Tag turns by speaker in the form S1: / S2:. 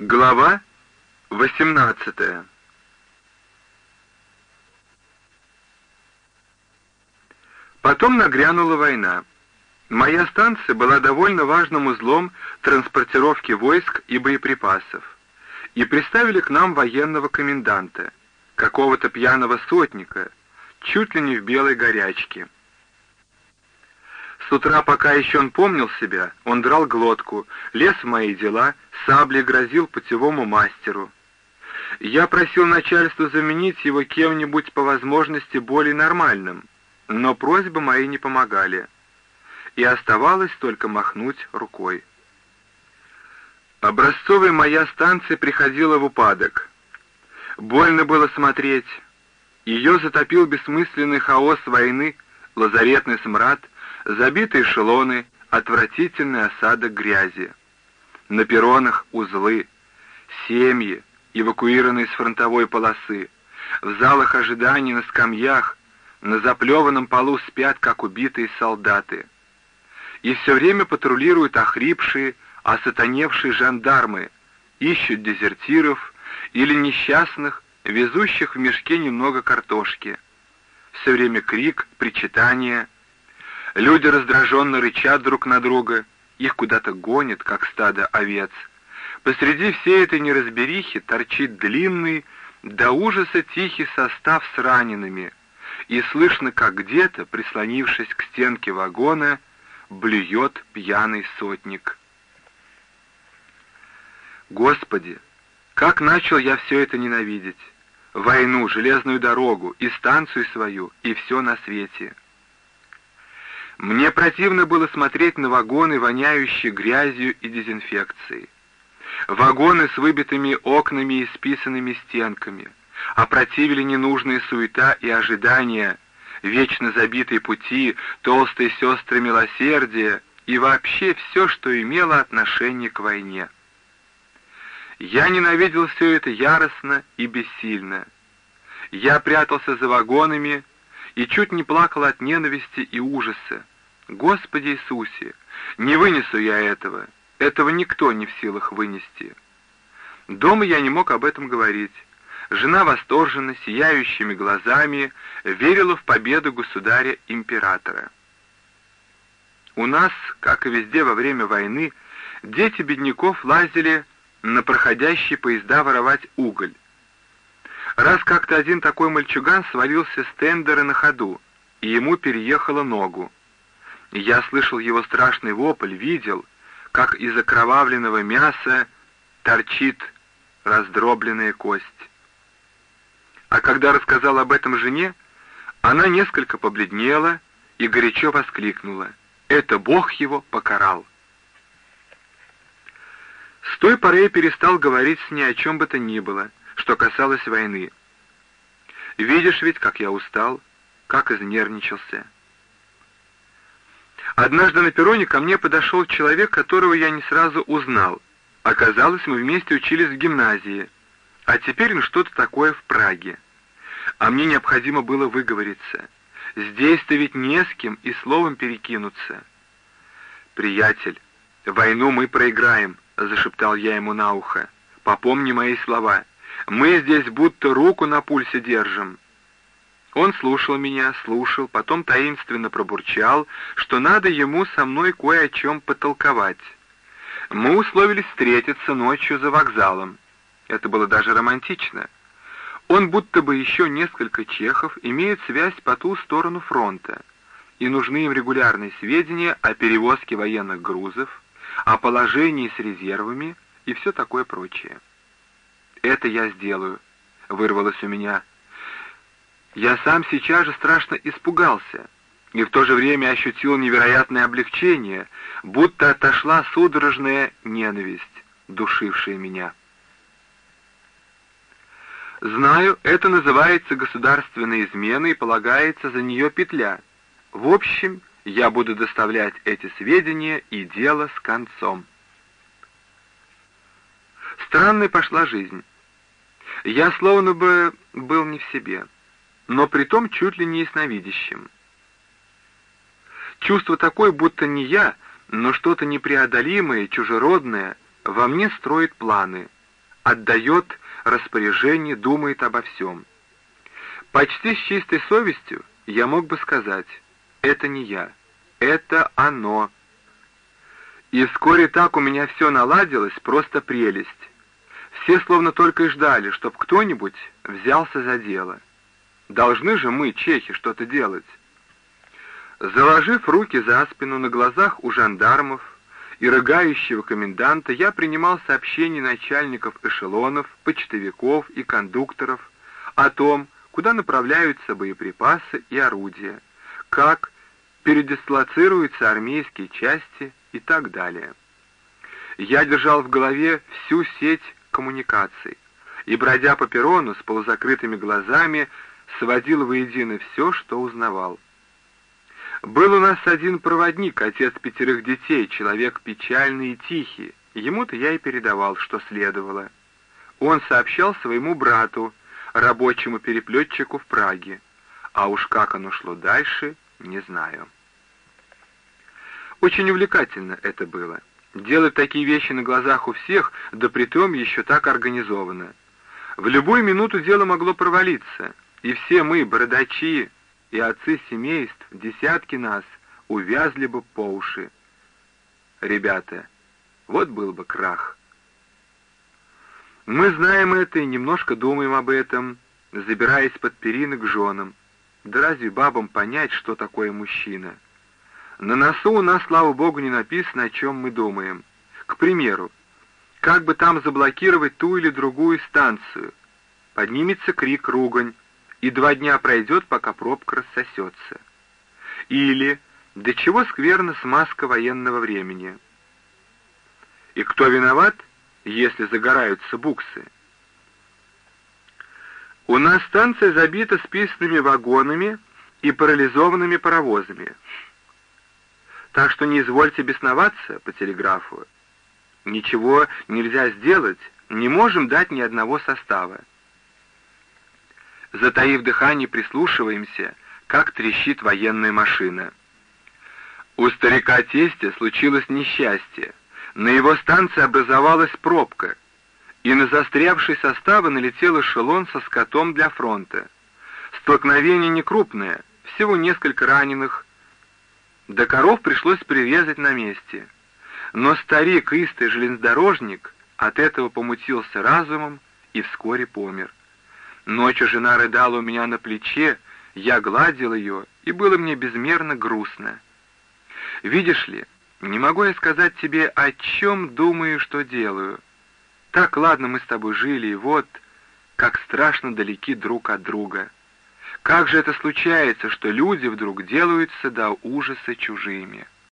S1: Глава 18 Потом нагрянула война. Моя станция была довольно важным узлом транспортировки войск и боеприпасов. И приставили к нам военного коменданта, какого-то пьяного сотника, чуть ли не в белой горячке. С утра, пока еще он помнил себя, он драл глотку, лез в мои дела, саблей грозил путевому мастеру. Я просил начальство заменить его кем-нибудь по возможности более нормальным, но просьбы мои не помогали, и оставалось только махнуть рукой. Образцовая моя станция приходила в упадок. Больно было смотреть. Ее затопил бессмысленный хаос войны, лазаретный смрад — Забитые эшелоны, отвратительный осадок грязи. На перронах узлы, семьи, эвакуированные с фронтовой полосы. В залах ожиданий на скамьях, на заплеванном полу спят, как убитые солдаты. И все время патрулируют охрипшие, осатаневшие жандармы, ищут дезертиров или несчастных, везущих в мешке немного картошки. Все время крик, причитание — Люди раздраженно рычат друг на друга, их куда-то гонят, как стадо овец. Посреди всей этой неразберихи торчит длинный, до ужаса тихий состав с ранеными, и слышно, как где-то, прислонившись к стенке вагона, блюет пьяный сотник. Господи, как начал я все это ненавидеть! Войну, железную дорогу, и станцию свою, и все на свете — мне противно было смотреть на вагоны, воняющие грязью и дезинфекцией. Вагоны с выбитыми окнами и списанными стенками. Опротивили ненужная суета и ожидания, вечно забитые пути, толстые сестры милосердия и вообще все, что имело отношение к войне. Я ненавидел все это яростно и бессильно. Я прятался за вагонами, и чуть не плакал от ненависти и ужаса. Господи Иисусе, не вынесу я этого, этого никто не в силах вынести. Дома я не мог об этом говорить. Жена восторженно, сияющими глазами, верила в победу государя-императора. У нас, как и везде во время войны, дети бедняков лазили на проходящие поезда воровать уголь. Раз как-то один такой мальчуган свалился с тендера на ходу, и ему переехало ногу. Я слышал его страшный вопль, видел, как из окровавленного мяса торчит раздробленная кость. А когда рассказал об этом жене, она несколько побледнела и горячо воскликнула. «Это Бог его покарал». С той поры я перестал говорить с ней о чем бы то ни было — что касалось войны. Видишь ведь, как я устал, как изнервничался. Однажды на перроне ко мне подошел человек, которого я не сразу узнал. Оказалось, мы вместе учились в гимназии, а теперь он что-то такое в Праге. А мне необходимо было выговориться. Здесь-то ведь не с кем и словом перекинуться. «Приятель, войну мы проиграем», — зашептал я ему на ухо. «Попомни мои слова. Мы здесь будто руку на пульсе держим». Он слушал меня, слушал, потом таинственно пробурчал, что надо ему со мной кое о чем потолковать. Мы условились встретиться ночью за вокзалом. Это было даже романтично. Он будто бы еще несколько чехов имеет связь по ту сторону фронта, и нужны им регулярные сведения о перевозке военных грузов, о положении с резервами и все такое прочее. «Это я сделаю», — вырвалось у меня. Я сам сейчас же страшно испугался и в то же время ощутил невероятное облегчение, будто отошла судорожная ненависть, душившая меня. Знаю, это называется государственной изменой и полагается за нее петля. В общем, я буду доставлять эти сведения и дело с концом. Странной пошла жизнь. Я словно бы был не в себе, но притом чуть ли не ясновидящим. Чувство такое, будто не я, но что-то непреодолимое, чужеродное, во мне строит планы, отдает распоряжение, думает обо всем. Почти с чистой совестью я мог бы сказать, это не я, это оно. И вскоре так у меня все наладилось, просто прелесть. Все словно только и ждали, чтоб кто-нибудь взялся за дело. Должны же мы, чехи, что-то делать. Заложив руки за спину на глазах у жандармов и рыгающего коменданта, я принимал сообщения начальников эшелонов, почтовиков и кондукторов о том, куда направляются боеприпасы и орудия, как передислоцируются армейские части и так далее. Я держал в голове всю сеть коммуникаций и, бродя по перрону с полузакрытыми глазами, сводил воедино все, что узнавал. Был у нас один проводник, отец пятерых детей, человек печальный и тихий. Ему-то я и передавал, что следовало. Он сообщал своему брату, рабочему переплетчику в Праге. А уж как оно шло дальше, не знаю. Очень увлекательно это было. Делать такие вещи на глазах у всех, да притом еще так организованно. В любую минуту дело могло провалиться, и все мы, бородачи, и отцы семейств, десятки нас, увязли бы по уши. Ребята, вот был бы крах. Мы знаем это и немножко думаем об этом, забираясь под перины к женам. Да разве бабам понять, что такое мужчина? На носу у нас, слава богу, не написано, о чем мы думаем. К примеру, как бы там заблокировать ту или другую станцию. Поднимется крик, ругань, и два дня пройдет, пока пробка рассосется. Или до чего скверна смазка военного времени. И кто виноват, если загораются буксы? У нас станция забита списанными вагонами и парализованными паровозами. Так что не извольте бесноваться по телеграфу. Ничего нельзя сделать, не можем дать ни одного состава. Затаив дыхание, прислушиваемся, как трещит военная машина. У старика тестя случилось несчастье. На его станции образовалась пробка, и на застрявший составы налетел эшелон со скотом для фронта. Столкновение не крупное, всего несколько раненых. До коров пришлось прирезать на месте. Но старик, истый железнодорожник, от этого помутился разумом и вскоре помер. Ночью жена рыдала у меня на плече, я гладил ее, и было мне безмерно грустно. Видишь ли, не могу я сказать тебе, о чем думаю, что делаю. Так, ладно, мы с тобой жили, и вот, как страшно далеки друг от друга. Как же это случается, что люди вдруг делаются до ужаса чужими?»